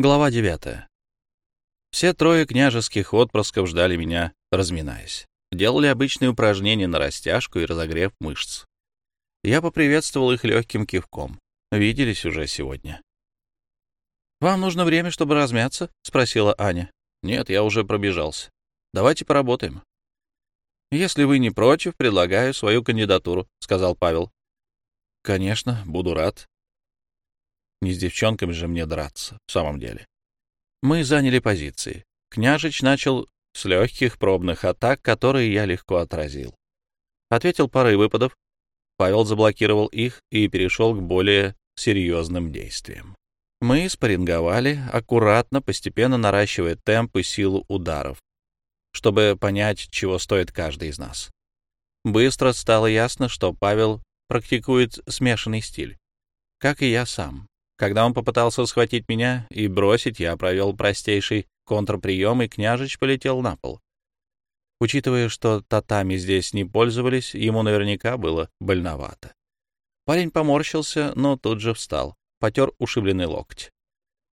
Глава девятая. Все трое княжеских отпрысков ждали меня, разминаясь. Делали обычные упражнения на растяжку и разогрев мышц. Я поприветствовал их легким кивком. Виделись уже сегодня. «Вам нужно время, чтобы размяться?» — спросила Аня. «Нет, я уже пробежался. Давайте поработаем». «Если вы не против, предлагаю свою кандидатуру», — сказал Павел. «Конечно, буду рад», не с девчонками же мне драться, в самом деле. Мы заняли позиции. Княжич начал с легких пробных атак, которые я легко отразил. Ответил парой выпадов. Павел заблокировал их и перешел к более серьезным действиям. Мы спарринговали, аккуратно, постепенно наращивая темп и силу ударов, чтобы понять, чего стоит каждый из нас. Быстро стало ясно, что Павел практикует смешанный стиль, как и я сам. Когда он попытался схватить меня и бросить, я провел простейший контрприем, и княжич полетел на пол. Учитывая, что татами здесь не пользовались, ему наверняка было больновато. Парень поморщился, но тут же встал, потер ушибленный локоть.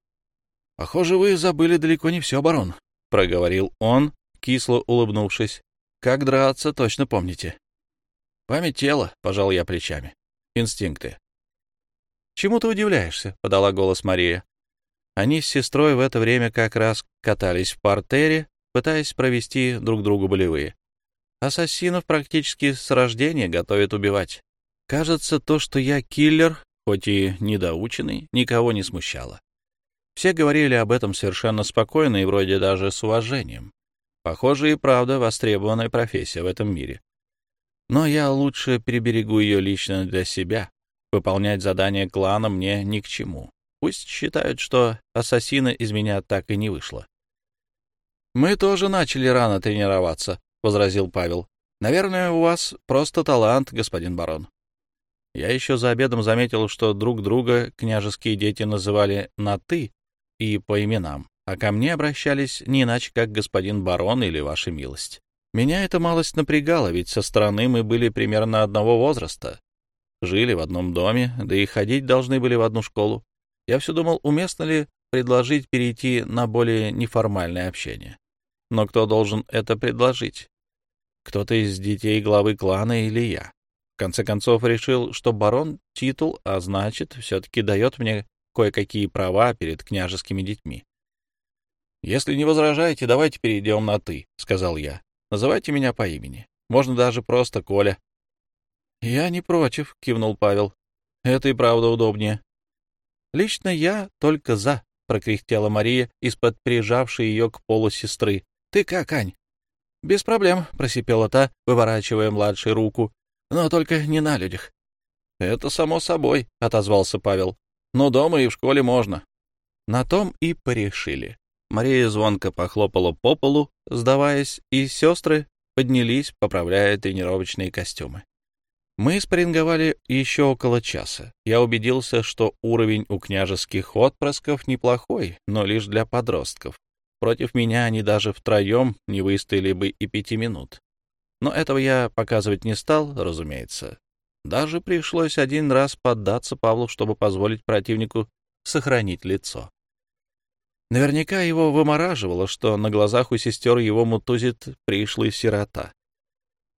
— Похоже, вы забыли далеко не все, барон, — проговорил он, кисло улыбнувшись. — Как драться, точно помните. — Память тела, — пожал я плечами. — Инстинкты. «Чему ты удивляешься?» — подала голос Мария. Они с сестрой в это время как раз катались в портере, пытаясь провести друг другу болевые. Ассасинов практически с рождения готовят убивать. Кажется, то, что я киллер, хоть и недоученный, никого не смущало. Все говорили об этом совершенно спокойно и вроде даже с уважением. Похоже, и правда востребованная профессия в этом мире. Но я лучше приберегу ее лично для себя, Выполнять задания клана мне ни к чему. Пусть считают, что ассасина из меня так и не вышло. «Мы тоже начали рано тренироваться», — возразил Павел. «Наверное, у вас просто талант, господин барон». Я еще за обедом заметил, что друг друга княжеские дети называли на «ты» и по именам, а ко мне обращались не иначе, как господин барон или ваша милость. Меня это малость напрягало, ведь со стороны мы были примерно одного возраста, жили в одном доме, да и ходить должны были в одну школу. Я все думал, уместно ли предложить перейти на более неформальное общение. Но кто должен это предложить? Кто-то из детей главы клана или я? В конце концов, решил, что барон — титул, а значит, все-таки дает мне кое-какие права перед княжескими детьми. «Если не возражаете, давайте перейдем на «ты», — сказал я. «Называйте меня по имени. Можно даже просто Коля. «Я не против», — кивнул Павел. «Это и правда удобнее». «Лично я только за», — прокряхтела Мария из-под прижавшей ее к полу сестры. «Ты как, Ань?» «Без проблем», — просипела та, выворачивая младшей руку. «Но только не на людях». «Это само собой», — отозвался Павел. «Но дома и в школе можно». На том и порешили. Мария звонко похлопала по полу, сдаваясь, и сестры поднялись, поправляя тренировочные костюмы. Мы спарринговали еще около часа. Я убедился, что уровень у княжеских отпрысков неплохой, но лишь для подростков. Против меня они даже втроем не выстояли бы и пяти минут. Но этого я показывать не стал, разумеется. Даже пришлось один раз поддаться Павлу, чтобы позволить противнику сохранить лицо. Наверняка его вымораживало, что на глазах у сестер его мутузит пришлый сирота.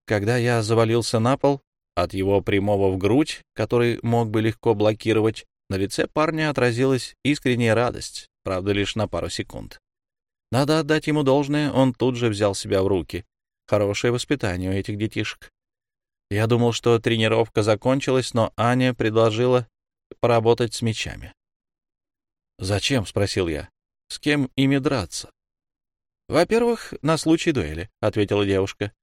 Когда я завалился на пол, от его прямого в грудь, который мог бы легко блокировать, на лице парня отразилась искренняя радость, правда, лишь на пару секунд. Надо отдать ему должное, он тут же взял себя в руки. Хорошее воспитание у этих детишек. Я думал, что тренировка закончилась, но Аня предложила поработать с мечами. «Зачем?» — спросил я. «С кем ими драться?» «Во-первых, на случай дуэли», — ответила девушка.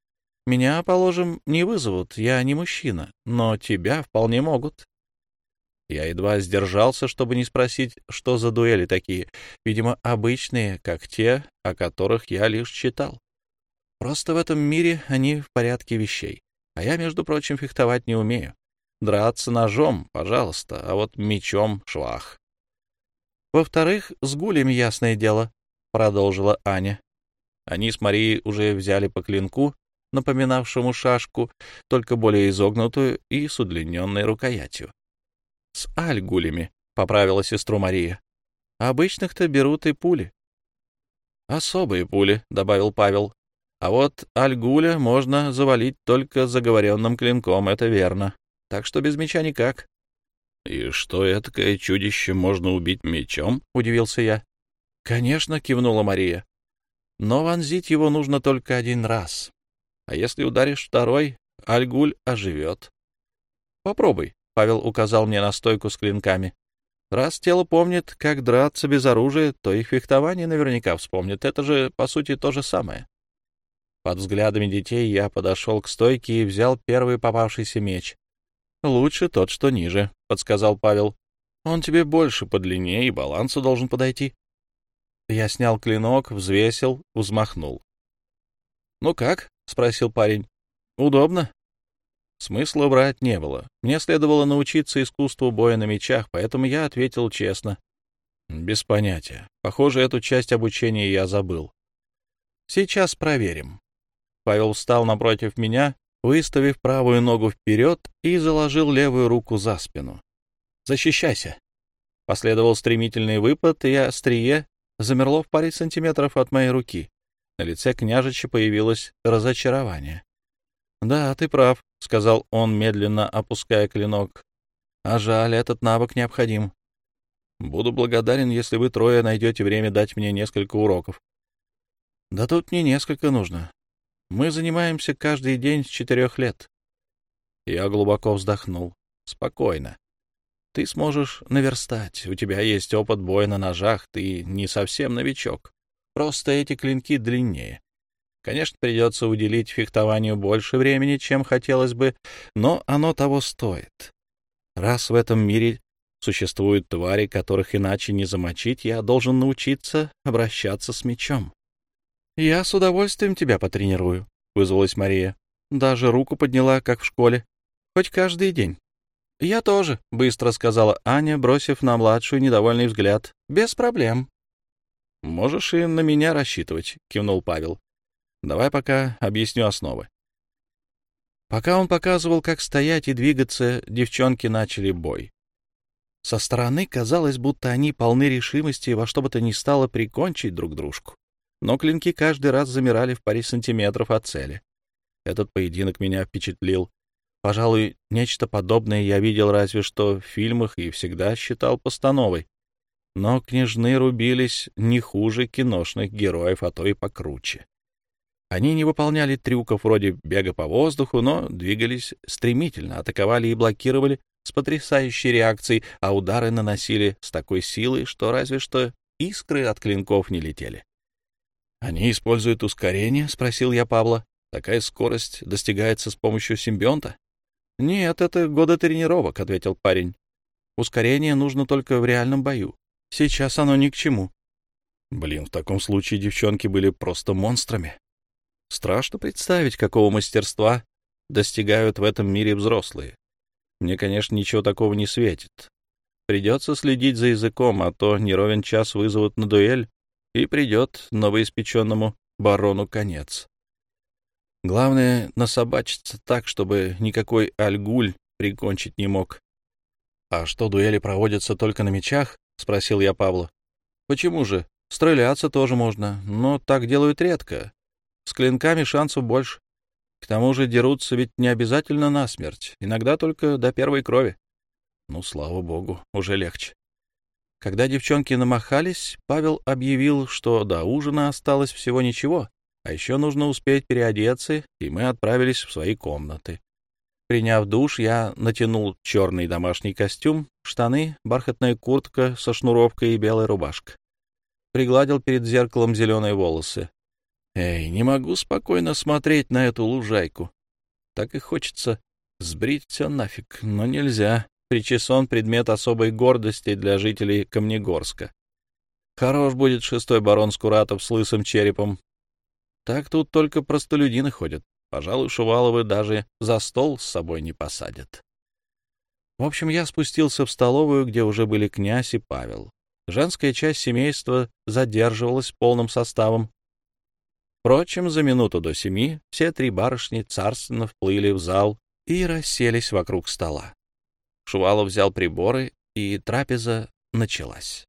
Меня, положим, не вызовут, я не мужчина, но тебя вполне могут. Я едва сдержался, чтобы не спросить, что за дуэли такие, видимо, обычные, как те, о которых я лишь читал. Просто в этом мире они в порядке вещей, а я, между прочим, фехтовать не умею. Драться ножом, пожалуйста, а вот мечом — швах. Во-вторых, с гулями ясное дело, — продолжила Аня. Они с Марией уже взяли по клинку, напоминавшему шашку, только более изогнутую и с удлиненной рукоятью. — С альгулями, — поправила сестру Мария. Обычных-то берут и пули. Особые пули, — добавил Павел. А вот Альгуля можно завалить только заговоренным клинком, это верно. Так что без меча никак. — И что этакое чудище можно убить мечом? — удивился я. — Конечно, — кивнула Мария. — Но вонзить его нужно только один раз. А если ударишь второй, Альгуль оживет. — Попробуй, — Павел указал мне на стойку с клинками. Раз тело помнит, как драться без оружия, то и фехтование наверняка вспомнит. Это же, по сути, то же самое. Под взглядами детей я подошел к стойке и взял первый попавшийся меч. «Лучше тот, что ниже», — подсказал Павел. «Он тебе больше по длине и балансу должен подойти». Я снял клинок, взвесил, взмахнул. «Ну как?» — спросил парень. «Удобно?» Смысла брать не было. Мне следовало научиться искусству боя на мечах, поэтому я ответил честно. Без понятия. Похоже, эту часть обучения я забыл. Сейчас проверим. Павел встал напротив меня, выставив правую ногу вперед и заложил левую руку за спину. «Защищайся!» Последовал стремительный выпад, и острие замерло в паре сантиметров от моей руки. На лице княжича появилось разочарование. «Да, ты прав», — сказал он, медленно опуская клинок. «А жаль, этот навык необходим. Буду благодарен, если вы трое найдете время дать мне несколько уроков». «Да тут не несколько нужно. Мы занимаемся каждый день с четырех лет». Я глубоко вздохнул. «Спокойно. Ты сможешь наверстать. У тебя есть опыт боя на ножах, ты не совсем новичок. Просто эти клинки длиннее. Конечно, придется уделить фехтованию больше времени, чем хотелось бы, но оно того стоит. Раз в этом мире существуют твари, которых иначе не замочить, я должен научиться обращаться с мечом. — Я с удовольствием тебя потренирую, — вызвалась Мария. Даже руку подняла, как в школе. Хоть каждый день. — Я тоже, — быстро сказала Аня, бросив на младшую недовольный взгляд. — Без проблем. — Можешь и на меня рассчитывать, — кивнул Павел. Давай пока объясню основы. Пока он показывал, как стоять и двигаться, девчонки начали бой. Со стороны казалось, будто они полны решимости во что бы то ни стало прикончить друг дружку. Но клинки каждый раз замирали в паре сантиметров от цели. Этот поединок меня впечатлил. Пожалуй, нечто подобное я видел разве что в фильмах и всегда считал постановой. Но княжны рубились не хуже киношных героев, а то и покруче. Они не выполняли трюков вроде бега по воздуху, но двигались стремительно, атаковали и блокировали с потрясающей реакцией, а удары наносили с такой силой, что разве что искры от клинков не летели. «Они используют ускорение?» — спросил я Павла. «Такая скорость достигается с помощью симбионта?» «Нет, это годы тренировок», — ответил парень. «Ускорение нужно только в реальном бою. Сейчас оно ни к чему». Блин, в таком случае девчонки были просто монстрами. Страшно представить, какого мастерства достигают в этом мире взрослые. Мне, конечно, ничего такого не светит. Придется следить за языком, а то не ровен час вызовут на дуэль, и придет новоиспеченному барону конец. Главное — насобачиться так, чтобы никакой альгуль прикончить не мог. — А что, дуэли проводятся только на мечах? — спросил я Павла. — Почему же? Стреляться тоже можно, но так делают редко. С клинками шансов больше. К тому же дерутся ведь не обязательно насмерть, иногда только до первой крови. Ну, слава богу, уже легче. Когда девчонки намахались, Павел объявил, что до ужина осталось всего ничего, а еще нужно успеть переодеться, и мы отправились в свои комнаты. Приняв душ, я натянул черный домашний костюм, штаны, бархатная куртка со шнуровкой и белая рубашка. Пригладил перед зеркалом зеленые волосы. Эй, не могу спокойно смотреть на эту лужайку. Так и хочется сбрить все нафиг, но нельзя. Причесон — предмет особой гордости для жителей Камнегорска. Хорош будет шестой барон Скуратов с лысым черепом. Так тут только простолюдины ходят. Пожалуй, Шуваловы даже за стол с собой не посадят. В общем, я спустился в столовую, где уже были князь и Павел. Женская часть семейства задерживалась полным составом, Впрочем, за минуту до семи все три барышни царственно вплыли в зал и расселись вокруг стола. Шувалов взял приборы, и трапеза началась.